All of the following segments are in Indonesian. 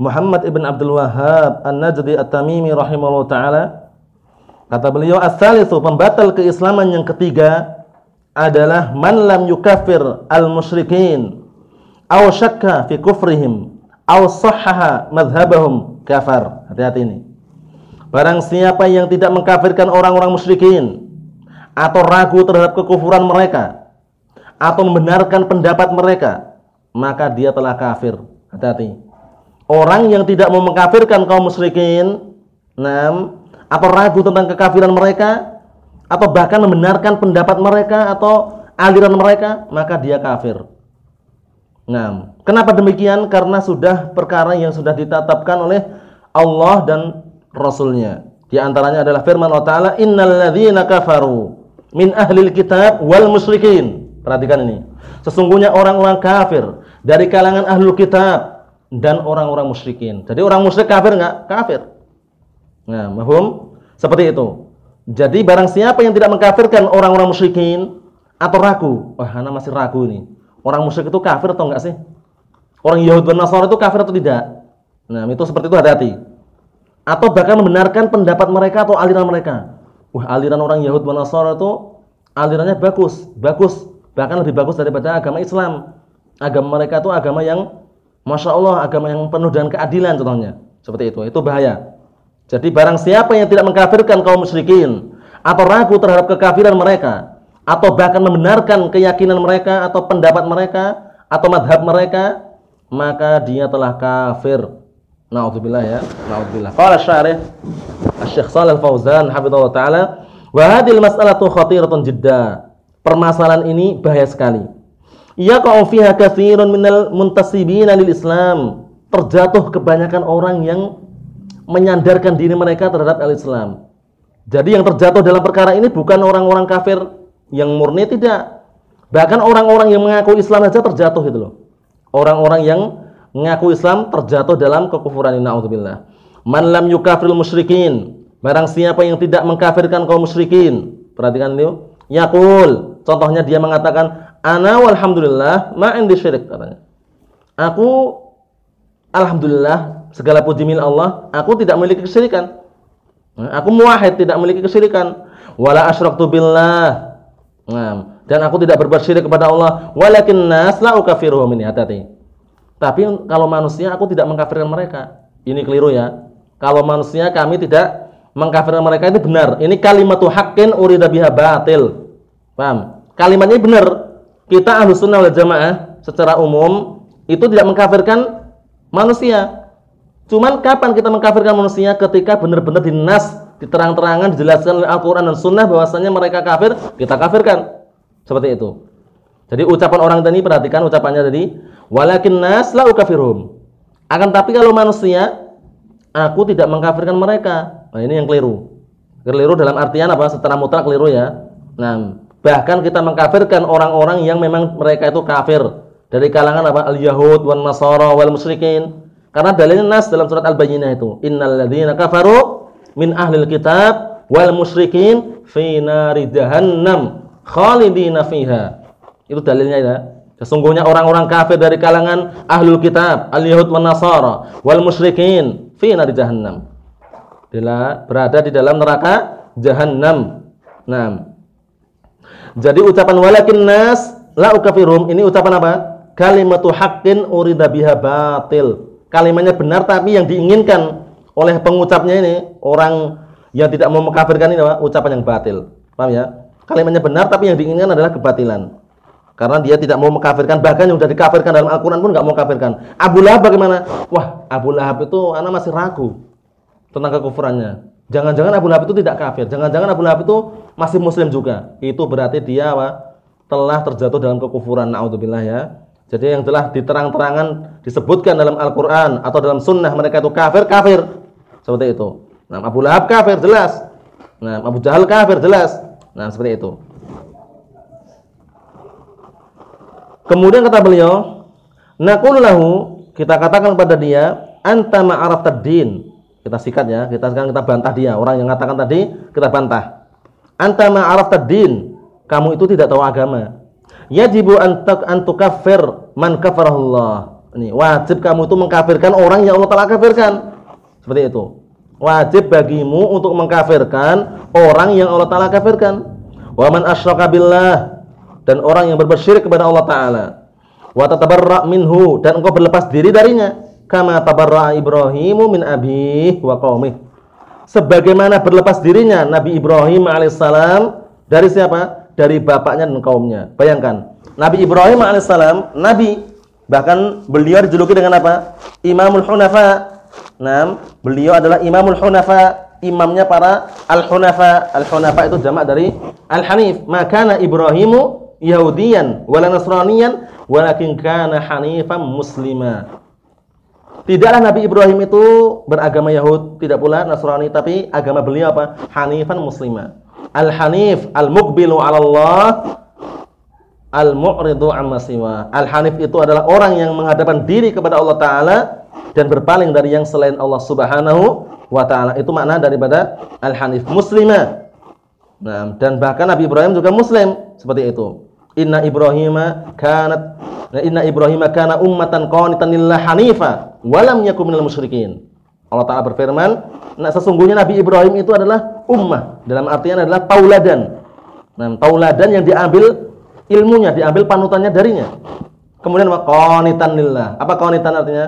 Muhammad ibn Abdul Wahhab An-Najdi At-Tamimi rahimahullah taala kata beliau as-salisu pembatal keislaman yang ketiga adalah man lam yukaffir al-musyrikin aw syakka fi kufrihim aw sahhaha madhhabahum kafar hati-hati ini. Barang siapa yang tidak mengkafirkan orang-orang musyrikin atau ragu terhadap kekufuran mereka atau membenarkan pendapat mereka maka dia telah kafir. Hati-hati orang yang tidak mau mengkafirkan kaum musyrikin, enam, atau ragu tentang kekafiran mereka, atau bahkan membenarkan pendapat mereka atau aliran mereka, maka dia kafir. Nah, kenapa demikian? Karena sudah perkara yang sudah ditetapkan oleh Allah dan Rasulnya. Di antaranya adalah firman Allah Ta'ala, Innal ladzina kafaru min ahlil kitab wal musyrikin. Perhatikan ini. Sesungguhnya orang-orang kafir dari kalangan ahlul kitab dan orang-orang musyrikin. Jadi orang musyrik kafir enggak? Kafir. Nah, mahum? Seperti itu. Jadi barang siapa yang tidak mengkafirkan orang-orang musyrikin atau ragu, wah ana masih ragu ini. Orang musyrik itu kafir atau enggak sih? Orang Yahudi dan Nasrani itu kafir atau tidak? Nah, itu seperti itu hati-hati. Atau bahkan membenarkan pendapat mereka atau aliran mereka. Wah, aliran orang Yahudi dan Nasrani itu alirannya bagus, bagus, bahkan lebih bagus daripada agama Islam. Agama mereka itu agama yang Masya Allah agama yang penuh dengan keadilan contohnya. Seperti itu. Itu bahaya. Jadi barang siapa yang tidak mengkafirkan kaum musyrikin atau ragu terhadap kekafiran mereka atau bahkan membenarkan keyakinan mereka atau pendapat mereka atau madhab mereka maka dia telah kafir. Nauzubillah ya. Nauzubillah. Qala syarih Asy-Syaikh Fauzan hafizallahu taala wa hadhil mas'alatu khatiratun jidda. Permasalahan ini bahaya sekali yaqa'u fiha katsirun minal muntasibina lil Islam. Terjatuh kebanyakan orang yang menyandarkan diri mereka terhadap al-Islam. Jadi yang terjatuh dalam perkara ini bukan orang-orang kafir yang murni tidak. Bahkan orang-orang yang mengaku Islam saja terjatuh itu loh. Orang-orang yang mengaku Islam terjatuh dalam kekufuran ini naudzubillah. Man lam yukafirul musyrikin. Barang siapa yang tidak mengkafirkan kaum musyrikin. Perhatikan itu. Yaqul. Contohnya dia mengatakan Ana walhamdulillah ma indi syirik katanya. Aku alhamdulillah segala puji milik Allah, aku tidak memiliki kesyirikan. Aku muwahhid tidak memiliki kesyirikan. Wala asyraktu billah. Nah, dan aku tidak berbuat syirik kepada Allah. Walakin nas la ukafiruhum ini hati-hati. Tapi kalau manusia aku tidak mengkafirkan mereka. Ini keliru ya. Kalau manusia kami tidak mengkafirkan mereka itu benar. Ini kalimatu haqqin urida biha batil. Paham? Kalimatnya benar, kita ahlu sunnah wal jamaah secara umum itu tidak mengkafirkan manusia. Cuman kapan kita mengkafirkan manusia ketika benar-benar dinas, diterang-terangan, dijelaskan oleh Al-Quran dan Sunnah bahwasanya mereka kafir, kita kafirkan. Seperti itu. Jadi ucapan orang tadi perhatikan ucapannya tadi, walakin nas la ukafirhum. Akan tapi kalau manusia, aku tidak mengkafirkan mereka. Nah, ini yang keliru. Keliru dalam artian apa? Secara mutlak keliru ya. Nah, Bahkan kita mengkafirkan orang-orang yang memang mereka itu kafir dari kalangan apa? Al-Yahud wan Nasara wal musyrikin. Karena dalilnya nas dalam surat Al-Bayyinah itu, innal ladzina kafaru min ahlil kitab wal musyrikin fi nari jahannam khalidina fiha. Itu dalilnya ya. Sesungguhnya orang-orang kafir dari kalangan ahlul kitab, al-yahud wan nasara wal musyrikin fi nari jahannam. Bila berada di dalam neraka jahannam. Nah, jadi ucapan walakin nas la ukafirum ini ucapan apa? Kalimatu haqqin urida biha batil. Kalimatnya benar tapi yang diinginkan oleh pengucapnya ini orang yang tidak mau mengkafirkan ini apa? ucapan yang batil. Paham ya? Kalimatnya benar tapi yang diinginkan adalah kebatilan. Karena dia tidak mau mengkafirkan bahkan yang sudah dikafirkan dalam Al-Qur'an pun enggak mau kafirkan. Abu Lahab bagaimana? Wah, Abu Lahab itu anak masih ragu tentang kekufurannya. Jangan-jangan Abu Lahab itu tidak kafir. Jangan-jangan Abu Lahab itu masih muslim juga. Itu berarti dia apa? telah terjatuh dalam kekufuran. Nauzubillah ya. Jadi yang telah diterang-terangan disebutkan dalam Al-Qur'an atau dalam sunnah mereka itu kafir, kafir. Seperti itu. Nah, Abu Lahab kafir jelas. Nah, Abu Jahal kafir jelas. Nah, seperti itu. Kemudian kata beliau, naqul lahu, kita katakan pada dia, anta ma'araf din. Kita sikat ya, kita sekarang kita bantah dia. Orang yang mengatakan tadi, kita bantah. Anta ma'araf din. Kamu itu tidak tahu agama yajibu antuk antukafir man kafarahullah. Ini wajib kamu itu mengkafirkan orang yang Allah telah kafirkan. Seperti itu. Wajib bagimu untuk mengkafirkan orang yang Allah taala kafirkan. Wa man asyraka billah dan orang yang bersyirik kepada Allah taala. Wa tatabarra minhu dan engkau berlepas diri darinya. Kama tabarra Ibrahimu min abih wa qaumih. Sebagaimana berlepas dirinya Nabi Ibrahim alaihissalam dari siapa? dari bapaknya dan kaumnya. Bayangkan, Nabi Ibrahim alaihissalam, Nabi, bahkan beliau dijuluki dengan apa? Imamul Hunafa. Nah, beliau adalah Imamul Hunafa, imamnya para Al-Hunafa. Al-Hunafa itu jamak dari Al-Hanif. Maka Ibrahimu Yahudiyan wala Nasraniyan walakin kana hanifan muslima. Tidaklah Nabi Ibrahim itu beragama Yahud, tidak pula Nasrani, tapi agama beliau apa? Hanifan muslima al-hanif al-muqbilu 'ala Allah al-mu'ridu amma siwa. Al-hanif itu adalah orang yang menghadapkan diri kepada Allah taala dan berpaling dari yang selain Allah Subhanahu wa taala. Itu makna daripada al-hanif muslimah. Nah, dan bahkan Nabi Ibrahim juga muslim seperti itu. Inna Ibrahim kanat Inna Ibrahim kana ummatan qanitan lillahi hanifa wa lam yakun minal musyrikin. Allah Ta'ala berfirman, nah sesungguhnya Nabi Ibrahim itu adalah ummah. Dalam artian adalah tauladan. Nah, tauladan yang diambil ilmunya, diambil panutannya darinya. Kemudian qanitan lillah. Apa qanitan artinya?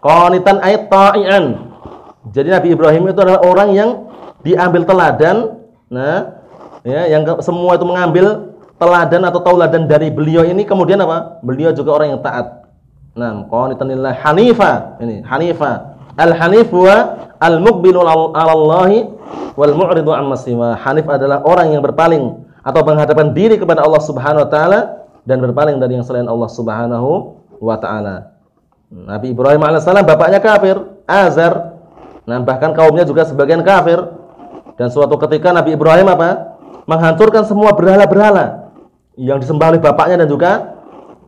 Qanitan ayat ta'ian. Jadi Nabi Ibrahim itu adalah orang yang diambil teladan. Nah, ya, yang semua itu mengambil teladan atau tauladan dari beliau ini kemudian apa? Beliau juga orang yang taat. Nah, qanitan lillah hanifa. Ini hanifa Al-hanif wa al-muqbilu 'ala Allah wal mu'ridu amma siwa. Hanif adalah orang yang berpaling atau menghadapkan diri kepada Allah Subhanahu wa taala dan berpaling dari yang selain Allah Subhanahu wa taala. Nabi Ibrahim alaihissalam bapaknya kafir, Azar. Nah, bahkan kaumnya juga sebagian kafir. Dan suatu ketika Nabi Ibrahim apa? Menghancurkan semua berhala-berhala yang disembah oleh bapaknya dan juga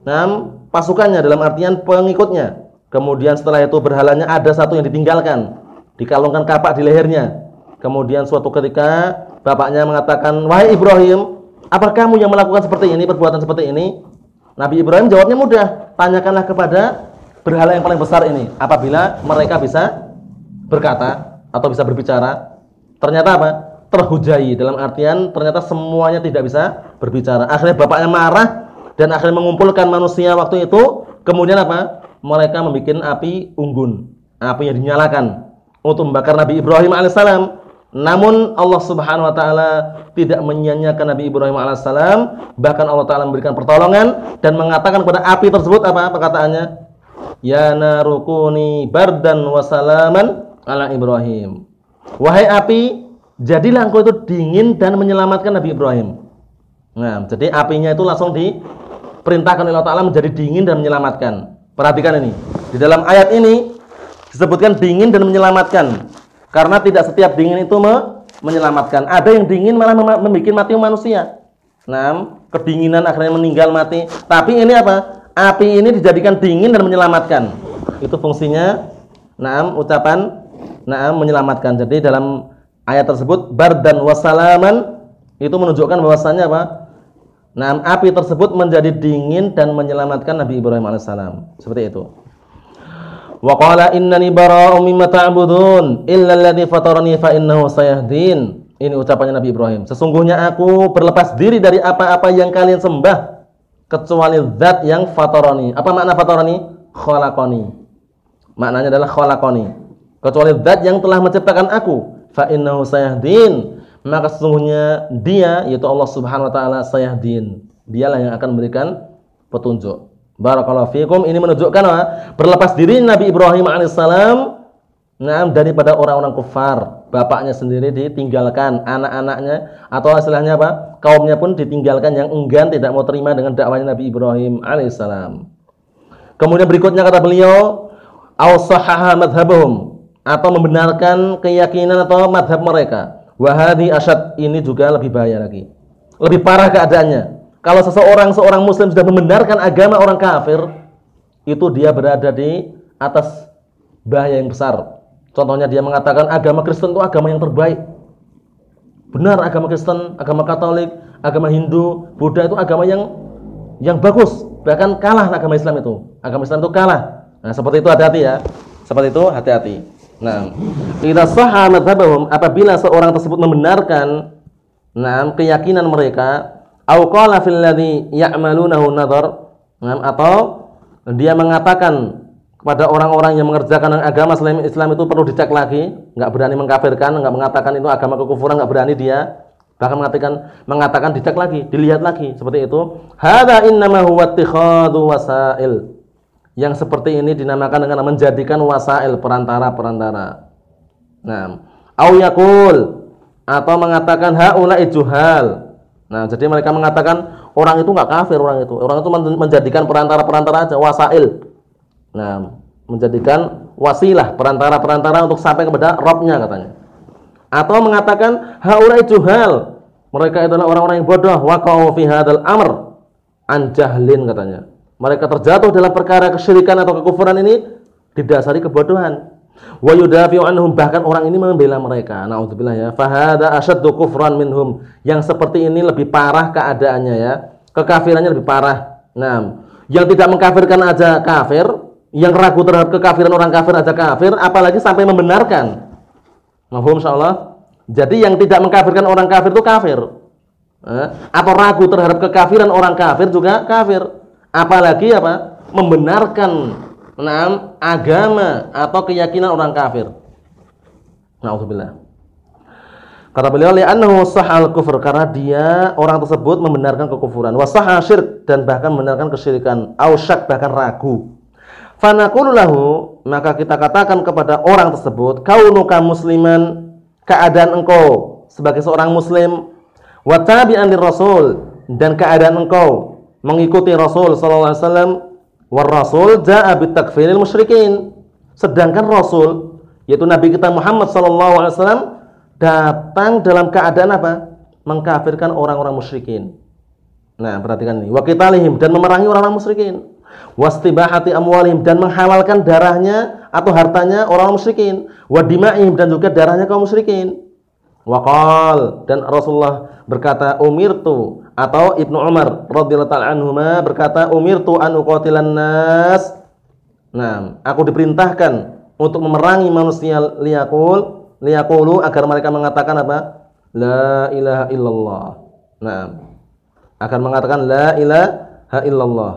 nah, pasukannya dalam artian pengikutnya. Kemudian setelah itu berhalanya ada satu yang ditinggalkan, dikalungkan kapak di lehernya. Kemudian suatu ketika bapaknya mengatakan, "Wahai Ibrahim, apa kamu yang melakukan seperti ini, perbuatan seperti ini?" Nabi Ibrahim jawabnya mudah, "Tanyakanlah kepada berhala yang paling besar ini." Apabila mereka bisa berkata atau bisa berbicara, ternyata apa? Terhujai dalam artian ternyata semuanya tidak bisa berbicara. Akhirnya bapaknya marah dan akhirnya mengumpulkan manusia waktu itu. Kemudian apa? mereka membuat api unggun, api yang dinyalakan untuk membakar Nabi Ibrahim alaihissalam. Namun Allah Subhanahu wa taala tidak menyia-nyiakan Nabi Ibrahim alaihissalam, bahkan Allah taala memberikan pertolongan dan mengatakan kepada api tersebut apa perkataannya? Ya narukuni bardan wa salaman ala Ibrahim. Wahai api, jadilah engkau itu dingin dan menyelamatkan Nabi Ibrahim. Nah, jadi apinya itu langsung diperintahkan oleh Allah Taala menjadi dingin dan menyelamatkan. Perhatikan ini. Di dalam ayat ini disebutkan dingin dan menyelamatkan. Karena tidak setiap dingin itu me menyelamatkan. Ada yang dingin malah membuat mati manusia. Nah, kedinginan akhirnya meninggal mati. Tapi ini apa? Api ini dijadikan dingin dan menyelamatkan. Itu fungsinya. Nah, ucapan nah menyelamatkan. Jadi dalam ayat tersebut bar dan wasalaman itu menunjukkan bahwasannya apa? Nah, api tersebut menjadi dingin dan menyelamatkan Nabi Ibrahim alaihissalam. Seperti itu. Wa qala innani bara'u mimma ta'budun illa alladhi fatarani fa innahu sayahdin. Ini ucapannya Nabi Ibrahim. Sesungguhnya aku berlepas diri dari apa-apa yang kalian sembah kecuali zat yang fatarani. Apa makna fatarani? Khalaqani. Maknanya adalah khalaqani. Kecuali zat yang telah menciptakan aku. Fa innahu sayahdin maka sesungguhnya dia yaitu Allah Subhanahu wa taala sayahdin. Dialah yang akan memberikan petunjuk. Barakallahu fiikum. Ini menunjukkan apa? Berlepas diri Nabi Ibrahim alaihissalam nah, daripada orang-orang kufar. Bapaknya sendiri ditinggalkan, anak-anaknya atau istilahnya apa? Kaumnya pun ditinggalkan yang enggan tidak mau terima dengan dakwahnya Nabi Ibrahim alaihissalam. Kemudian berikutnya kata beliau, au sahaha madhhabahum atau membenarkan keyakinan atau madhab mereka. Wahadi asyad ini juga lebih bahaya lagi. Lebih parah keadaannya. Kalau seseorang seorang muslim sudah membenarkan agama orang kafir, itu dia berada di atas bahaya yang besar. Contohnya dia mengatakan agama Kristen itu agama yang terbaik. Benar agama Kristen, agama Katolik, agama Hindu, Buddha itu agama yang yang bagus. Bahkan kalah agama Islam itu. Agama Islam itu kalah. Nah, seperti itu hati-hati ya. Seperti itu hati-hati. Nah, kita sahha madhabahum apabila seorang tersebut membenarkan nah keyakinan mereka au qala fil ladzi ya'malunahu nadhar nah, atau dia mengatakan kepada orang-orang yang mengerjakan agama selain Islam itu perlu dicek lagi, enggak berani mengkafirkan, enggak mengatakan itu agama kekufuran, enggak berani dia bahkan mengatakan mengatakan dicek lagi, dilihat lagi seperti itu. Hada innama huwa wasail yang seperti ini dinamakan dengan menjadikan wasail perantara-perantara. Nah, au yakul atau mengatakan haula juhal. Nah, jadi mereka mengatakan orang itu enggak kafir orang itu. Orang itu menjadikan perantara-perantara aja wasail. Nah, menjadikan wasilah perantara-perantara untuk sampai kepada Robnya katanya. Atau mengatakan haula juhal. Mereka adalah orang-orang yang bodoh waqa'u fi hadzal amr an jahlin katanya mereka terjatuh dalam perkara kesyirikan atau kekufuran ini didasari kebodohan. Wa yudafi'u anhum bahkan orang ini membela mereka. Nauzubillah ya. Fahada asyaddu kufran minhum. Yang seperti ini lebih parah keadaannya ya. Kekafirannya lebih parah. Nah, yang tidak mengkafirkan aja kafir, yang ragu terhadap kekafiran orang kafir aja kafir, apalagi sampai membenarkan. Mahfum insyaallah. Jadi yang tidak mengkafirkan orang kafir itu kafir. Eh? Atau ragu terhadap kekafiran orang kafir juga kafir apalagi apa membenarkan enam agama atau keyakinan orang kafir. Nauzubillah. Kata beliau li'annahu sahal kufur karena dia orang tersebut membenarkan kekufuran, wasaha syirk dan bahkan membenarkan kesyirikan, au syak bahkan ragu. Fanaqulu lahu maka kita katakan kepada orang tersebut, kaunuka musliman keadaan engkau sebagai seorang muslim wa tabi'an rasul dan keadaan engkau mengikuti Rasul sallallahu alaihi wasallam war rasul jaa bitakfiril musyrikin. Sedangkan Rasul yaitu Nabi kita Muhammad sallallahu alaihi wasallam datang dalam keadaan apa? Mengkafirkan orang-orang musyrikin. Nah, perhatikan ini. Wa qitalihim dan memerangi orang-orang musyrikin. Wastibahati amwalihim dan menghalalkan darahnya atau hartanya orang musyrikin. Wa dima'ihim dan juga darahnya kaum musyrikin. Waqal dan Rasulullah berkata umirtu atau Ibnu Umar radhiyallahu taala anhuma berkata umirtu an uqatilan nas Nah, aku diperintahkan untuk memerangi manusia liyaqul liyaqulu agar mereka mengatakan apa? La ilaha illallah. Nah, akan mengatakan la ilaha illallah.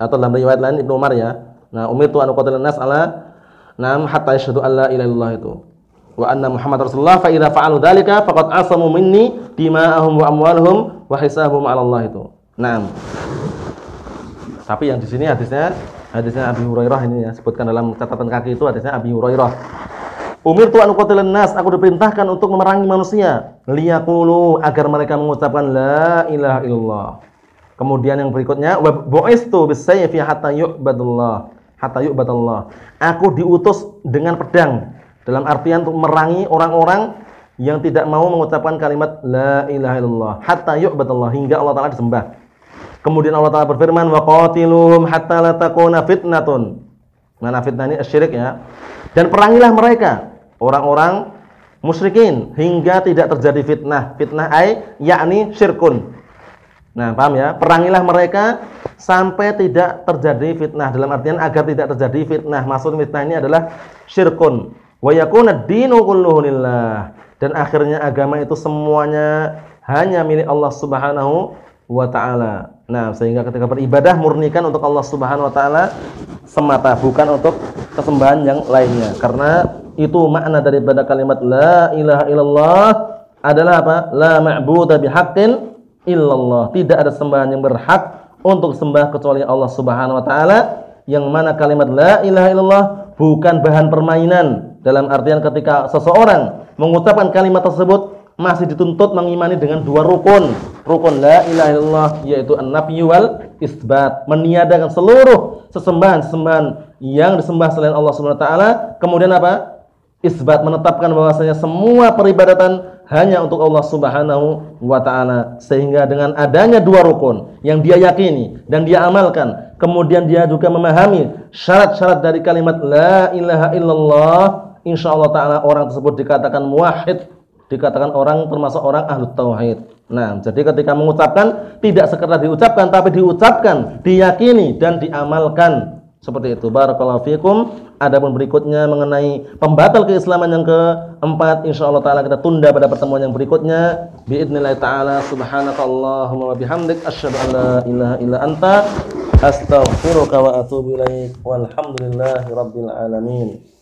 Atau dalam riwayat lain Ibnu Umar ya. Nah, umirtu an uqatilan nas ala nam hatta yashhadu an la ilaha illallah itu wa anna Muhammad Rasulullah fa idza fa'alu dzalika faqad asamu minni dima'ahum wa amwaluhum wa hisabum 'ala Allah itu. Naam. Tapi yang di sini hadisnya hadisnya Abi Hurairah ini ya sebutkan dalam catatan kaki itu hadisnya Abi Hurairah. Umir tuan qatilan nas, aku diperintahkan untuk memerangi manusia, liyaqulu agar mereka mengucapkan la ilaha illallah. Kemudian yang berikutnya wa bu'istu bisayfi hatta yu'badullah, hatta yu'badallah. Aku diutus dengan pedang dalam artian untuk merangi orang-orang yang tidak mau mengucapkan kalimat la ilaha illallah hatta yu'badallah hingga Allah taala disembah. Kemudian Allah taala berfirman wa qatiluhum hatta la takuna fitnatun. Mana fitnah ini syirik ya. Dan perangilah mereka orang-orang musyrikin hingga tidak terjadi fitnah. Fitnah ai yakni syirkun. Nah, paham ya? Perangilah mereka sampai tidak terjadi fitnah. Dalam artian agar tidak terjadi fitnah. Maksud fitnah ini adalah syirkun wa yakuna dinu kulluhu dan akhirnya agama itu semuanya hanya milik Allah Subhanahu wa taala. Nah, sehingga ketika beribadah murnikan untuk Allah Subhanahu wa taala semata, bukan untuk kesembahan yang lainnya. Karena itu makna daripada kalimat la ilaha illallah adalah apa? La ma'budu bihaqqin illallah. Tidak ada sembahan yang berhak untuk sembah kecuali Allah Subhanahu wa taala. Yang mana kalimat la ilaha illallah bukan bahan permainan, dalam artian ketika seseorang mengucapkan kalimat tersebut masih dituntut mengimani dengan dua rukun. Rukun la ilaha illallah yaitu an-nafyu wal isbat, meniadakan seluruh sesembahan-sesembahan yang disembah selain Allah Subhanahu wa taala. Kemudian apa? Isbat menetapkan bahwasanya semua peribadatan hanya untuk Allah Subhanahu wa taala sehingga dengan adanya dua rukun yang dia yakini dan dia amalkan kemudian dia juga memahami syarat-syarat dari kalimat la ilaha illallah insyaallah taala orang tersebut dikatakan muwahhid dikatakan orang termasuk orang ahlu tauhid nah jadi ketika mengucapkan tidak sekedar diucapkan tapi diucapkan diyakini dan diamalkan seperti itu. Barakallahu fikum. Adapun berikutnya mengenai pembatal keislaman yang keempat, insyaallah taala kita tunda pada pertemuan yang berikutnya. Biidznillah taala subhanakallahumma wa bihamdik asyhadu an la ilaha illa anta astaghfiruka wa atubu ilaik. Walhamdulillahi rabbil alamin.